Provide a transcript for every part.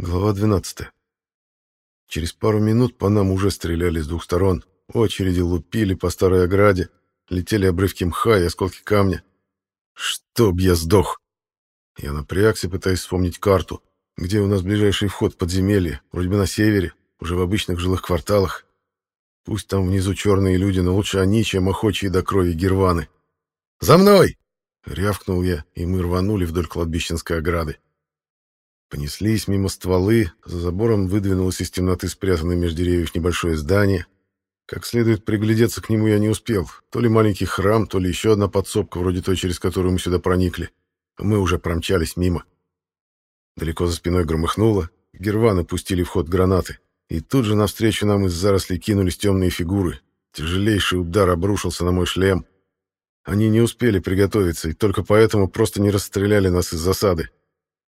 Глава 12. Через пару минут по нам уже стреляли с двух сторон. Очереди лупили по старой ограде, летели обрывки мха и осколки камня. Чтоб я сдох! Я напрягся, пытаясь вспомнить карту. Где у нас ближайший вход в подземелье? Вроде бы на севере, уже в обычных жилых кварталах. Пусть там внизу черные люди, но лучше они, чем охочие до крови герваны. «За мной!» — рявкнул я, и мы рванули вдоль кладбищенской ограды. Понеслись мимо стволы, за забором выдвинулось из темноты спрятанное между деревьев небольшое здание. Как следует приглядеться к нему я не успел. То ли маленький храм, то ли еще одна подсобка, вроде той, через которую мы сюда проникли. Мы уже промчались мимо. Далеко за спиной громыхнуло, герваны пустили в ход гранаты. И тут же навстречу нам из зарослей кинулись темные фигуры. Тяжелейший удар обрушился на мой шлем. Они не успели приготовиться, и только поэтому просто не расстреляли нас из засады.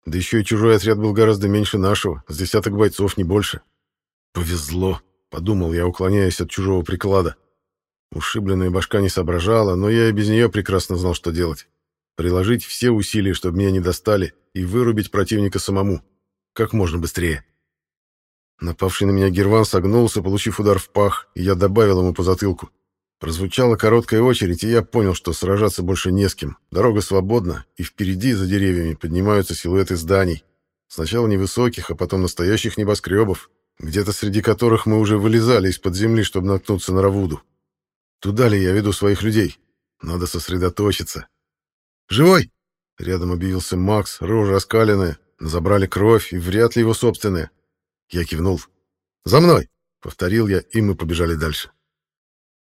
Да еще и чужой отряд был гораздо меньше нашего, с десяток бойцов, не больше. «Повезло», — подумал я, уклоняясь от чужого приклада. Ушибленная башка не соображала, но я и без нее прекрасно знал, что делать. Приложить все усилия, чтобы меня не достали, и вырубить противника самому. Как можно быстрее. Напавший на меня Герван согнулся, получив удар в пах, и я добавил ему по затылку. Прозвучала короткая очередь, и я понял, что сражаться больше не с кем. Дорога свободна, и впереди, за деревьями, поднимаются силуэты зданий. Сначала невысоких, а потом настоящих небоскребов, где-то среди которых мы уже вылезали из-под земли, чтобы наткнуться на Равуду. Туда ли я веду своих людей? Надо сосредоточиться. «Живой!» — рядом объявился Макс, рожа оскаленная. Забрали кровь, и вряд ли его собственная. Я кивнул. «За мной!» — повторил я, и мы побежали дальше.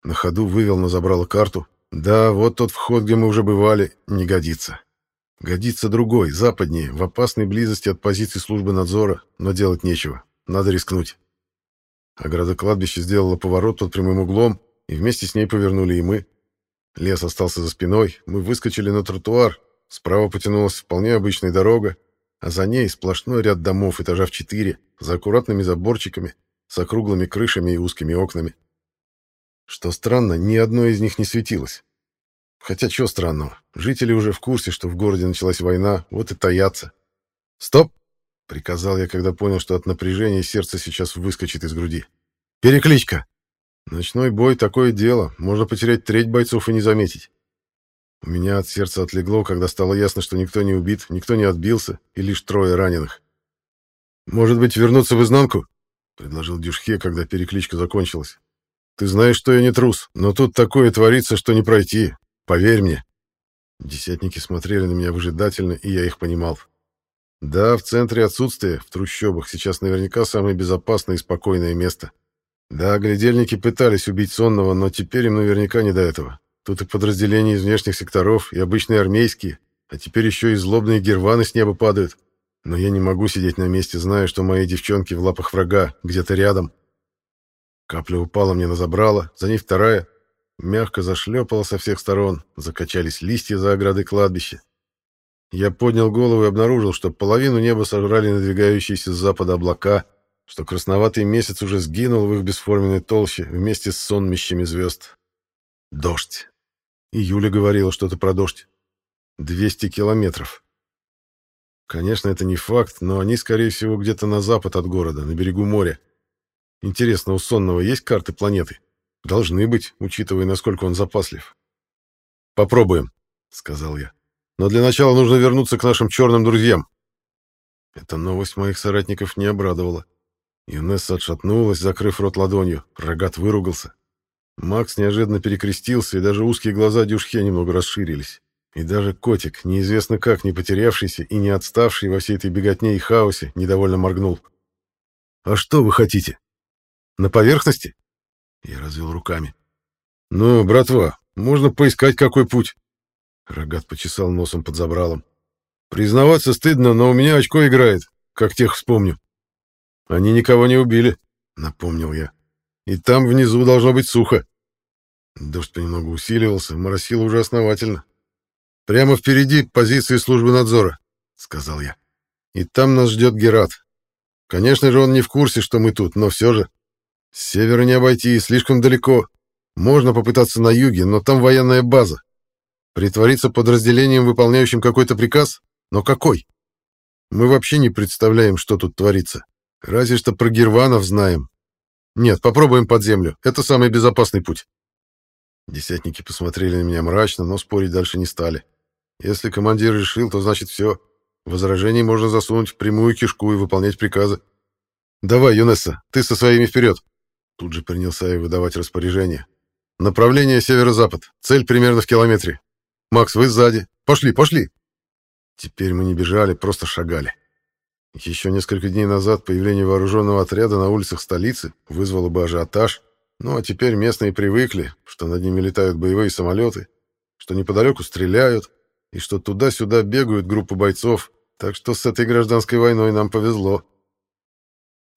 На ходу вывел на забрало карту. Да, вот тот вход, где мы уже бывали, не годится. Годится другой, западнее, в опасной близости от позиции службы надзора, но делать нечего. Надо рискнуть. Ограда кладбища сделала поворот под прямым углом, и вместе с ней повернули и мы. Лес остался за спиной, мы выскочили на тротуар, справа потянулась вполне обычная дорога, а за ней сплошной ряд домов этажа в четыре, за аккуратными заборчиками, с округлыми крышами и узкими окнами. Что странно, ни одно из них не светилось. Хотя чего странного? Жители уже в курсе, что в городе началась война, вот и таятся. «Стоп!» — приказал я, когда понял, что от напряжения сердце сейчас выскочит из груди. «Перекличка!» Ночной бой — такое дело. Можно потерять треть бойцов и не заметить. У меня от сердца отлегло, когда стало ясно, что никто не убит, никто не отбился, и лишь трое раненых. «Может быть, вернуться в изнанку?» — предложил Дюшхе, когда перекличка закончилась. Ты знаешь, что я не трус, но тут такое творится, что не пройти. Поверь мне. Десятники смотрели на меня выжидательно, и я их понимал. Да, в центре отсутствия, в трущобах, сейчас наверняка самое безопасное и спокойное место. Да, глядельники пытались убить сонного, но теперь им наверняка не до этого. Тут и подразделения из внешних секторов, и обычные армейские, а теперь еще и злобные герваны с неба падают. Но я не могу сидеть на месте, зная, что мои девчонки в лапах врага, где-то рядом. Капля упала мне на забрало, за ней вторая. Мягко зашлепала со всех сторон, закачались листья за ограды кладбища. Я поднял голову и обнаружил, что половину неба сожрали надвигающиеся с запада облака, что красноватый месяц уже сгинул в их бесформенной толще вместе с сонмищами звезд. Дождь. И Юля говорила что-то про дождь. 200 километров. Конечно, это не факт, но они, скорее всего, где-то на запад от города, на берегу моря. Интересно, у сонного есть карты планеты? Должны быть, учитывая, насколько он запаслив. Попробуем, сказал я. Но для начала нужно вернуться к нашим черным друзьям. Эта новость моих соратников не обрадовала. Юнесса отшатнулась, закрыв рот ладонью. Рогат выругался. Макс неожиданно перекрестился, и даже узкие глаза Дюшхе немного расширились. И даже котик, неизвестно как не потерявшийся и не отставший во всей этой беготне и хаосе, недовольно моргнул. «А что вы хотите?» На поверхности? Я развел руками. Ну, братва, можно поискать какой путь. Рогат почесал носом под забралом. Признаваться стыдно, но у меня очко играет, как тех вспомню. Они никого не убили, напомнил я. И там внизу должно быть сухо. Дождь понемногу усиливался, моросило уже основательно. Прямо впереди позиции службы надзора, сказал я. И там нас ждет Герат. Конечно же, он не в курсе, что мы тут, но все же. С севера не обойти, слишком далеко. Можно попытаться на юге, но там военная база. Притвориться подразделением, выполняющим какой-то приказ? Но какой? Мы вообще не представляем, что тут творится. Разве что про Герванов знаем. Нет, попробуем под землю. Это самый безопасный путь. Десятники посмотрели на меня мрачно, но спорить дальше не стали. Если командир решил, то значит все. Возражений можно засунуть в прямую кишку и выполнять приказы. «Давай, Юнесса, ты со своими вперед!» Тут же принялся я выдавать распоряжение. «Направление северо-запад. Цель примерно в километре. Макс, вы сзади. Пошли, пошли!» Теперь мы не бежали, просто шагали. Еще несколько дней назад появление вооруженного отряда на улицах столицы вызвало бы ажиотаж, ну а теперь местные привыкли, что над ними летают боевые самолеты, что неподалеку стреляют, и что туда-сюда бегают группы бойцов, так что с этой гражданской войной нам повезло.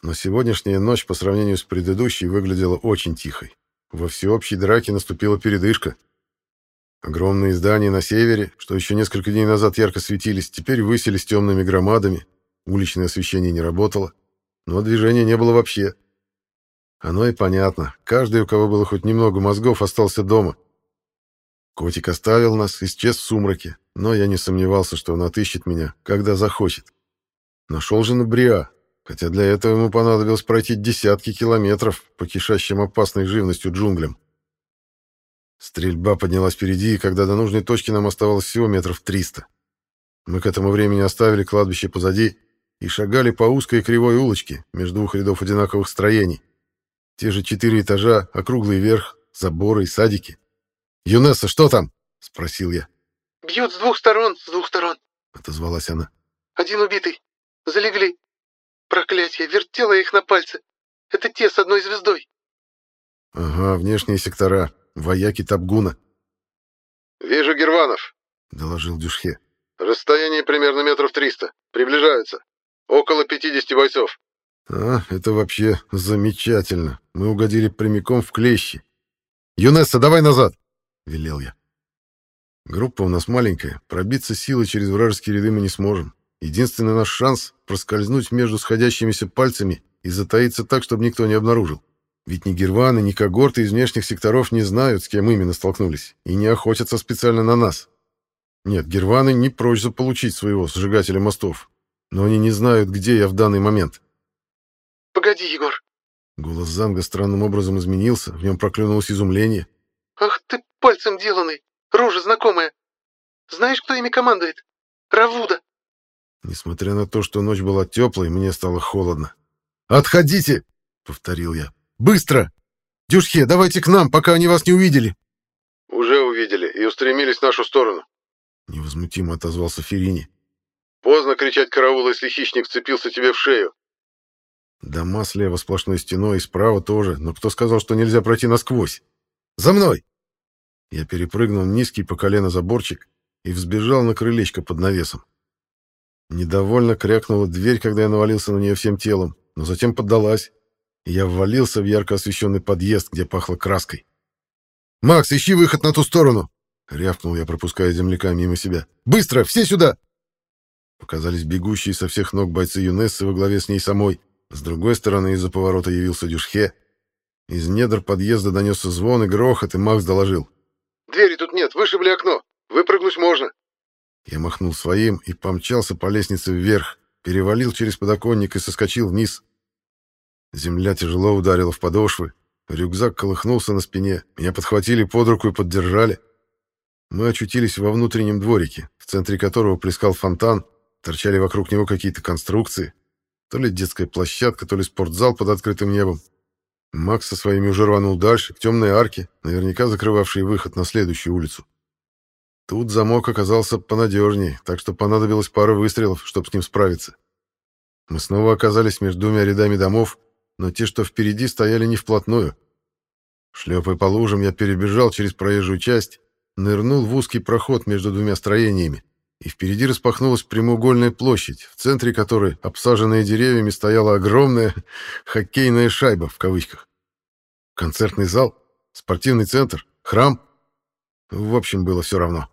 Но сегодняшняя ночь по сравнению с предыдущей выглядела очень тихой. Во всеобщей драке наступила передышка. Огромные здания на севере, что еще несколько дней назад ярко светились, теперь высились темными громадами, уличное освещение не работало, но движения не было вообще. Оно и понятно, каждый, у кого было хоть немного мозгов, остался дома. Котик оставил нас, исчез в сумраке, но я не сомневался, что он отыщет меня, когда захочет. Нашел же на Бриа, хотя для этого ему понадобилось пройти десятки километров по кишащим опасной живностью джунглям. Стрельба поднялась впереди, и когда до нужной точки нам оставалось всего метров триста. Мы к этому времени оставили кладбище позади и шагали по узкой кривой улочке между двух рядов одинаковых строений. Те же четыре этажа, округлый верх, заборы и садики. «Юнесса, что там?» — спросил я. «Бьют с двух сторон, с двух сторон», — отозвалась она. «Один убитый. Залегли. Проклятие, вертела их на пальце. Это те с одной звездой». «Ага, внешние сектора. Вояки Табгуна». «Вижу Герванов», — доложил Дюшхе. «Расстояние примерно метров триста. Приближаются. Около пятидесяти бойцов». «А, это вообще замечательно. Мы угодили прямиком в клещи. Юнесса, давай назад!» — велел я. Группа у нас маленькая, пробиться силой через вражеские ряды мы не сможем. Единственный наш шанс — проскользнуть между сходящимися пальцами и затаиться так, чтобы никто не обнаружил. Ведь ни Герваны, ни когорты из внешних секторов не знают, с кем именно столкнулись, и не охотятся специально на нас. Нет, Герваны не прочь заполучить своего сжигателя мостов, но они не знают, где я в данный момент. «Погоди, Егор!» Голос Занга странным образом изменился, в нем проклюнулось изумление. «Ах ты, пальцем деланный! Рожа знакомая! Знаешь, кто ими командует? Равуда!» Несмотря на то, что ночь была теплой, мне стало холодно. «Отходите!» — повторил я. «Быстро! Дюшхе, давайте к нам, пока они вас не увидели!» «Уже увидели и устремились в нашу сторону», — невозмутимо отозвался Ферини. «Поздно кричать караул, если хищник вцепился тебе в шею». Дома слева сплошной стеной, и справа тоже, но кто сказал, что нельзя пройти насквозь? «За мной!» Я перепрыгнул низкий по колено заборчик и взбежал на крылечко под навесом. Недовольно крякнула дверь, когда я навалился на нее всем телом, но затем поддалась, и я ввалился в ярко освещенный подъезд, где пахло краской. «Макс, ищи выход на ту сторону!» — рявкнул я, пропуская земляка мимо себя. «Быстро! Все сюда!» Показались бегущие со всех ног бойцы Юнессы во главе с ней самой. С другой стороны из-за поворота явился Дюшхе. Из недр подъезда донесся звон и грохот, и Макс доложил. «Двери тут нет, вышибли окно. Выпрыгнуть можно». Я махнул своим и помчался по лестнице вверх, перевалил через подоконник и соскочил вниз. Земля тяжело ударила в подошвы, рюкзак колыхнулся на спине, меня подхватили под руку и поддержали. Мы очутились во внутреннем дворике, в центре которого плескал фонтан, торчали вокруг него какие-то конструкции, то ли детская площадка, то ли спортзал под открытым небом. Макс со своими уже рванул дальше, к темной арке, наверняка закрывавшей выход на следующую улицу. Тут замок оказался понадежнее, так что понадобилось пара выстрелов, чтобы с ним справиться. Мы снова оказались между двумя рядами домов, но те, что впереди, стояли не вплотную. Шлепая по лужам, я перебежал через проезжую часть, нырнул в узкий проход между двумя строениями, и впереди распахнулась прямоугольная площадь, в центре которой, обсаженная деревьями, стояла огромная «хоккейная шайба» в кавычках. Концертный зал, спортивный центр, храм. В общем, было все равно.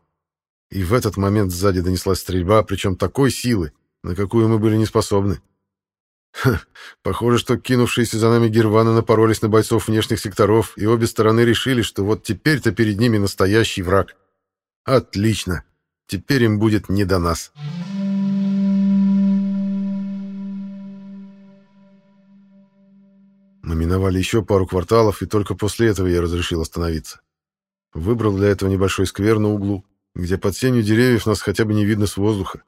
И в этот момент сзади донеслась стрельба, причем такой силы, на какую мы были не способны. Ха, похоже, что кинувшиеся за нами герваны напоролись на бойцов внешних секторов, и обе стороны решили, что вот теперь-то перед ними настоящий враг. Отлично. Теперь им будет не до нас. Мы миновали еще пару кварталов, и только после этого я разрешил остановиться. Выбрал для этого небольшой сквер на углу, где под сенью деревьев нас хотя бы не видно с воздуха.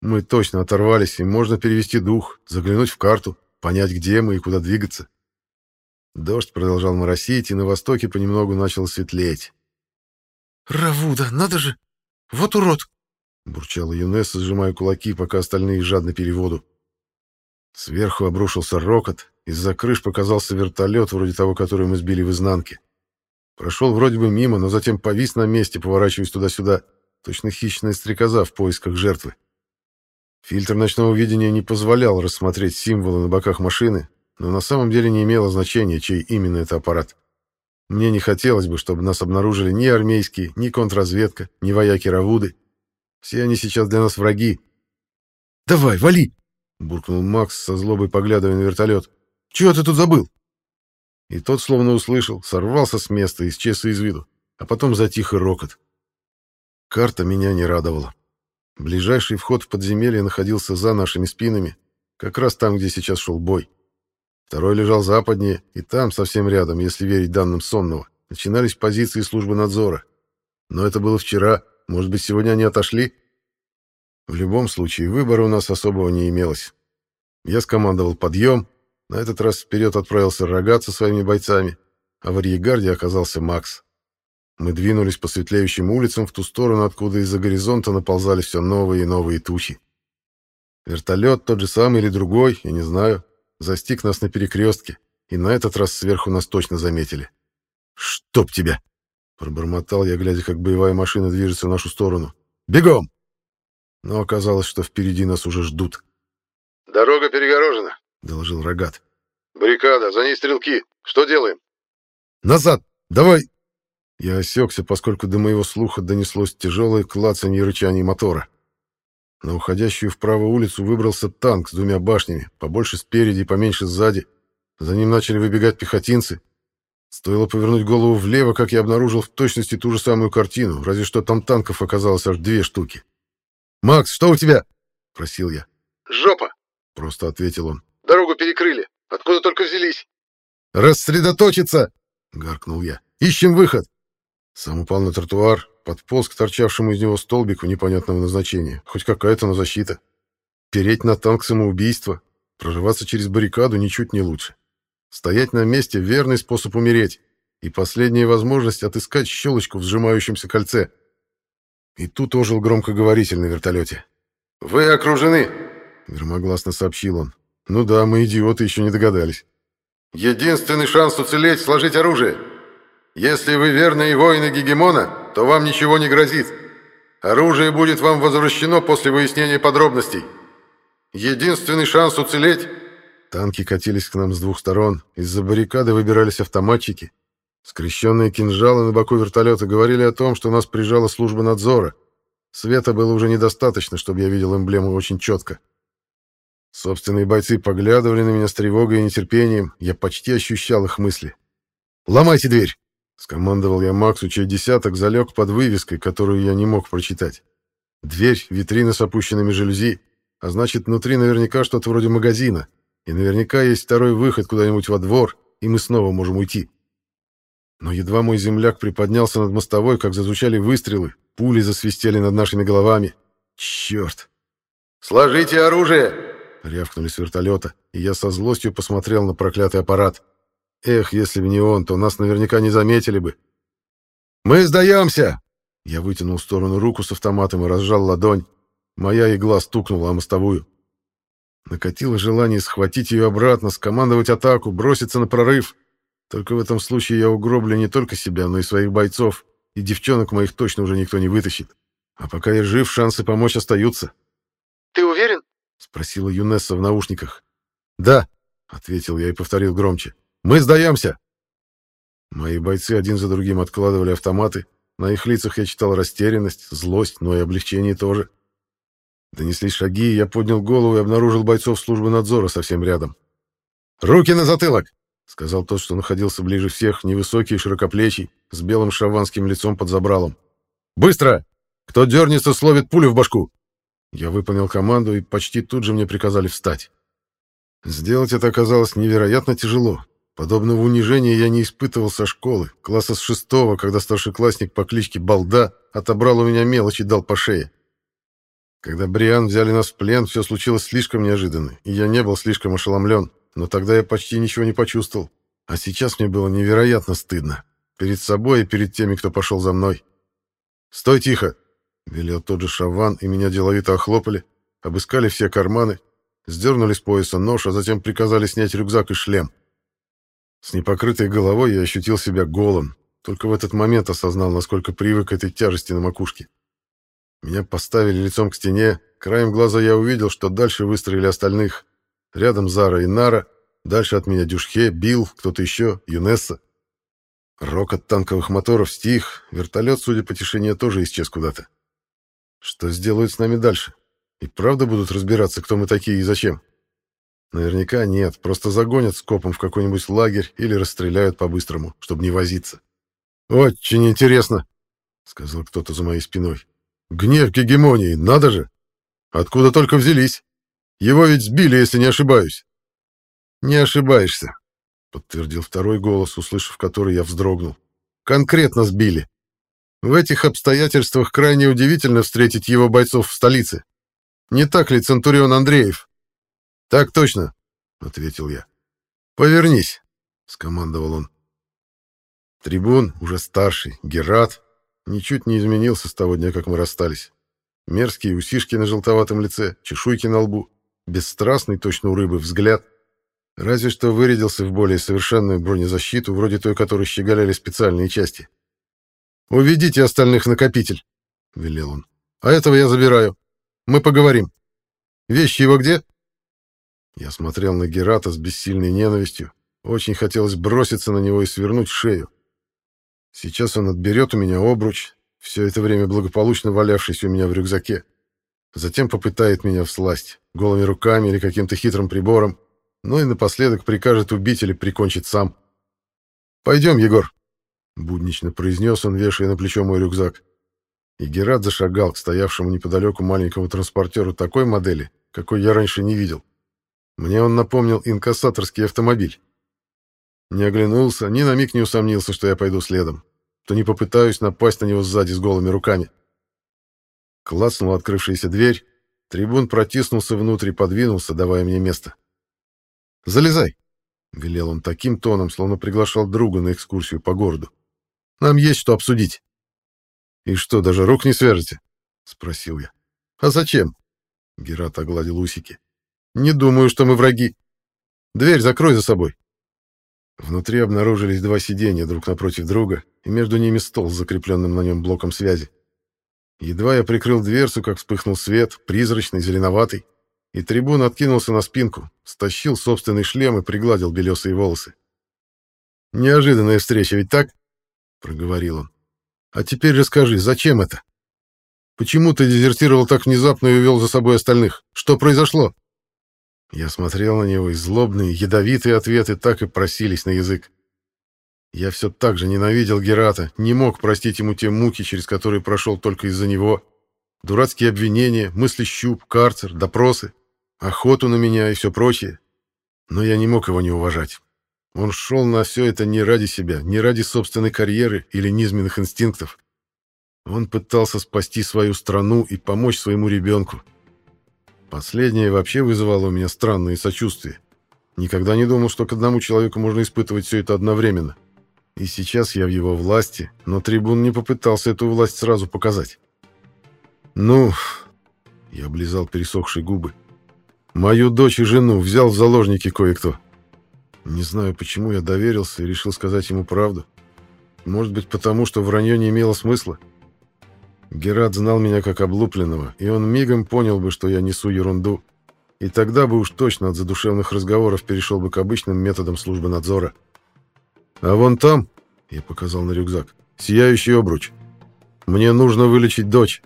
Мы точно оторвались, и можно перевести дух, заглянуть в карту, понять, где мы и куда двигаться. Дождь продолжал моросить, и на востоке понемногу начало светлеть. «Равуда, надо же! Вот урод!» — бурчала Юнесса, сжимая кулаки, пока остальные жадно пили воду. Сверху обрушился рокот, из-за крыш показался вертолет, вроде того, который мы сбили в изнанке. Прошел вроде бы мимо, но затем повис на месте, поворачиваясь туда-сюда, точно хищная стрекоза в поисках жертвы. Фильтр ночного видения не позволял рассмотреть символы на боках машины, но на самом деле не имело значения, чей именно это аппарат. Мне не хотелось бы, чтобы нас обнаружили ни армейские, ни контрразведка, ни вояки Равуды. Все они сейчас для нас враги. «Давай, вали!» — буркнул Макс, со злобой поглядывая на вертолет. «Чего ты тут забыл?» И тот, словно услышал, сорвался с места, исчез из виду, а потом затих и рокот. Карта меня не радовала. Ближайший вход в подземелье находился за нашими спинами, как раз там, где сейчас шел бой. Второй лежал западнее, и там, совсем рядом, если верить данным Сонного, начинались позиции службы надзора. Но это было вчера, может быть, сегодня они отошли? В любом случае, выбора у нас особого не имелось. Я скомандовал подъем, на этот раз вперед отправился Рогат со своими бойцами, а в арьегарде оказался Макс. Мы двинулись по светлеющим улицам в ту сторону, откуда из-за горизонта наползали все новые и новые тучи. Вертолет, тот же самый или другой, я не знаю, застиг нас на перекрестке, и на этот раз сверху нас точно заметили. «Чтоб тебя!» — пробормотал я, глядя, как боевая машина движется в нашу сторону. «Бегом!» Но оказалось, что впереди нас уже ждут. «Дорога перегорожена», — доложил Рогат. «Баррикада, за ней стрелки. Что делаем?» «Назад! Давай!» Я осекся, поскольку до моего слуха донеслось тяжелое клацанье и рычание мотора. На уходящую вправо улицу выбрался танк с двумя башнями, побольше спереди и поменьше сзади. За ним начали выбегать пехотинцы. Стоило повернуть голову влево, как я обнаружил в точности ту же самую картину, разве что там танков оказалось аж две штуки. «Макс, что у тебя?» — просил я. «Жопа!» — просто ответил он. «Дорогу перекрыли. Откуда только взялись?» «Рассредоточиться!» — гаркнул я. «Ищем выход!» Сам упал на тротуар, подполз к торчавшему из него столбику непонятного назначения. Хоть какая-то, но защита. Переть на танк самоубийства, прорываться через баррикаду ничуть не лучше. Стоять на месте — верный способ умереть. И последняя возможность отыскать щелочку в сжимающемся кольце. И тут ожил громкоговоритель на вертолете. «Вы окружены!» — громогласно сообщил он. «Ну да, мы идиоты еще не догадались». «Единственный шанс уцелеть — сложить оружие. Если вы верные воины Гегемона, то вам ничего не грозит. Оружие будет вам возвращено после выяснения подробностей. Единственный шанс уцелеть...» Танки катились к нам с двух сторон. Из-за баррикады выбирались автоматчики. Скрещенные кинжалы на боку вертолета говорили о том, что нас прижала служба надзора. Света было уже недостаточно, чтобы я видел эмблему очень четко. Собственные бойцы поглядывали на меня с тревогой и нетерпением. Я почти ощущал их мысли. «Ломайте дверь!» Скомандовал я Максу, чей десяток залег под вывеской, которую я не мог прочитать. Дверь, витрина с опущенными жалюзи, а значит, внутри наверняка что-то вроде магазина, и наверняка есть второй выход куда-нибудь во двор, и мы снова можем уйти. Но едва мой земляк приподнялся над мостовой, как зазвучали выстрелы, пули засвистели над нашими головами. Черт! «Сложите оружие!» — рявкнули с вертолета, и я со злостью посмотрел на проклятый аппарат. Эх, если бы не он, то нас наверняка не заметили бы. «Мы сдаемся!» Я вытянул в сторону руку с автоматом и разжал ладонь. Моя игла стукнула о мостовую. Накатило желание схватить ее обратно, скомандовать атаку, броситься на прорыв. Только в этом случае я угроблю не только себя, но и своих бойцов, и девчонок моих точно уже никто не вытащит. А пока я жив, шансы помочь остаются. «Ты уверен?» — спросила Юнесса в наушниках. «Да», — ответил я и повторил громче. Мы сдаемся!» Мои бойцы один за другим откладывали автоматы. На их лицах я читал растерянность, злость, но и облегчение тоже. Донеслись шаги, я поднял голову и обнаружил бойцов службы надзора совсем рядом. «Руки на затылок!» — сказал тот, что находился ближе всех, невысокий и широкоплечий, с белым шаванским лицом под забралом. «Быстро! Кто дернется, словит пулю в башку!» Я выполнил команду, и почти тут же мне приказали встать. Сделать это оказалось невероятно тяжело. Подобного унижения я не испытывал со школы, класса с шестого, когда старшеклассник по кличке Балда отобрал у меня мелочь и дал по шее. Когда Бриан взяли нас в плен, все случилось слишком неожиданно, и я не был слишком ошеломлен, но тогда я почти ничего не почувствовал. А сейчас мне было невероятно стыдно. Перед собой и перед теми, кто пошел за мной. «Стой тихо!» — велел тот же Шаван, и меня деловито охлопали, обыскали все карманы, сдернули с пояса нож, а затем приказали снять рюкзак и шлем. С непокрытой головой я ощутил себя голым, только в этот момент осознал, насколько привык к этой тяжести на макушке. Меня поставили лицом к стене, краем глаза я увидел, что дальше выстроили остальных. Рядом Зара и Нара, дальше от меня Дюшхе, Билл, кто-то еще, Юнесса. Рокот танковых моторов стих, вертолет, судя по тишине, тоже исчез куда-то. Что сделают с нами дальше? И правда будут разбираться, кто мы такие и зачем? Наверняка нет, просто загонят скопом в какой-нибудь лагерь или расстреляют по-быстрому, чтобы не возиться. «Очень интересно», — сказал кто-то за моей спиной. Гнев гегемонии, надо же! Откуда только взялись? Его ведь сбили, если не ошибаюсь. Не ошибаешься, подтвердил второй голос, услышав который я вздрогнул. Конкретно сбили. В этих обстоятельствах крайне удивительно встретить его бойцов в столице. Не так ли, Центурион Андреев? Так точно, ответил я. Повернись, скомандовал он. Трибун, уже старший, Герат, ничуть не изменился с того дня, как мы расстались. Мерзкие усишки на желтоватом лице, чешуйки на лбу, бесстрастный, точно у рыбы, взгляд. Разве что вырядился в более совершенную бронезащиту, вроде той, которой щеголяли специальные части. «Уведите остальных накопитель», — велел он. «А этого я забираю. Мы поговорим. Вещи его где?» Я смотрел на Герата с бессильной ненавистью. Очень хотелось броситься на него и свернуть шею. Сейчас он отберет у меня обруч, все это время благополучно валявшийся у меня в рюкзаке. Затем попытает меня всласть, голыми руками или каким-то хитрым прибором, ну и напоследок прикажет убить или прикончить сам. «Пойдем, Егор», — буднично произнес он, вешая на плечо мой рюкзак. И Герат зашагал к стоявшему неподалеку маленькому транспортеру такой модели, какой я раньше не видел. Мне он напомнил инкассаторский автомобиль. Не оглянулся, ни на миг не усомнился, что я пойду следом, что не попытаюсь напасть на него сзади с голыми руками. Клацнула открывшаяся дверь, трибун протиснулся внутрь и подвинулся, давая мне место. «Залезай!» — велел он таким тоном, словно приглашал друга на экскурсию по городу. «Нам есть что обсудить». «И что, даже рук не свяжете?» — спросил я. «А зачем?» — Герат огладил усики. «Не думаю, что мы враги. Дверь закрой за собой». Внутри обнаружились два сиденья друг напротив друга, и между ними стол с закрепленным на нем блоком связи. Едва я прикрыл дверцу, как вспыхнул свет, призрачный, зеленоватый, и трибун откинулся на спинку, стащил собственный шлем и пригладил белесые волосы. «Неожиданная встреча, ведь так?» — проговорил он. «А теперь расскажи, зачем это? Почему ты дезертировал так внезапно и увел за собой остальных? Что произошло?» Я смотрел на него, и злобные, ядовитые ответы так и просились на язык. Я все так же ненавидел Герата, не мог простить ему те муки, через которые прошел только из-за него. Дурацкие обвинения, мысли щуп, карцер, допросы, охоту на меня и все прочее. Но я не мог его не уважать. Он шел на все это не ради себя, не ради собственной карьеры или низменных инстинктов. Он пытался спасти свою страну и помочь своему ребенку. Последнее вообще вызывало у меня странное сочувствие. Никогда не думал, что к одному человеку можно испытывать все это одновременно. И сейчас я в его власти, но трибун не попытался эту власть сразу показать. «Ну...» — я облизал пересохшие губы. «Мою дочь и жену взял в заложники кое-кто. Не знаю, почему я доверился и решил сказать ему правду. Может быть, потому что вранье не имело смысла?» Герат знал меня как облупленного, и он мигом понял бы, что я несу ерунду. И тогда бы уж точно от задушевных разговоров перешел бы к обычным методам службы надзора. «А вон там», — я показал на рюкзак, — «сияющий обруч. Мне нужно вылечить дочь.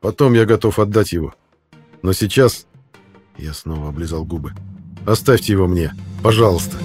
Потом я готов отдать его. Но сейчас...» Я снова облизал губы. «Оставьте его мне, пожалуйста».